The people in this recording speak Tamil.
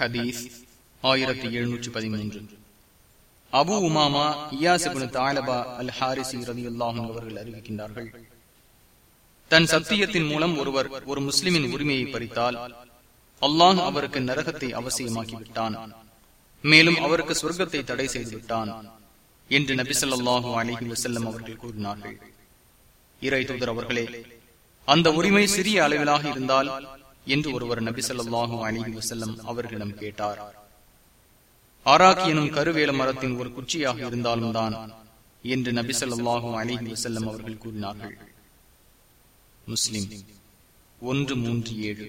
ஹதீஸ் ஆயிரத்தி எழுநூற்றி பதிமூன்று. அபு உமாமா இயாசிபின் தாலபா அல் ஹாரிசி ரதி அவர்கள் அறிவிக்கின்றார்கள். தன் சத்தியத்தின் மூலம் ஒருவர் ஒரு முஸ்லிமின் உரிமையை பறித்தால் அல்லாஹ் அவருக்கு நரகத்தை அவசியமாக்கிவிட்டான். மேலும் அவருக்கு சொர்க்கத்தை தடை செய்துவிட்டான் என்று நபி சொல்லாஹு அலிஹி வசல்லம் அவர்கள் கூறினார்கள். இறை தூதர் அவர்களே அந்த உரிமை சிறிய அளவிலாக இருந்தால் என்று ஒருவர் நபி சொல்லாஹு அலிஹி வசல்லம் அவர்களிடம் கேட்டார். ஆராக் எனும் கருவேல மரத்தின் ஒரு குச்சியாக இருந்தாலும் தான் என்று நபி சொல்லாஹு அலிஹி வசல்லம் அவர்கள் கூறினார்கள். முஸ்லிம் ஒன்று மூன்று ஏழு.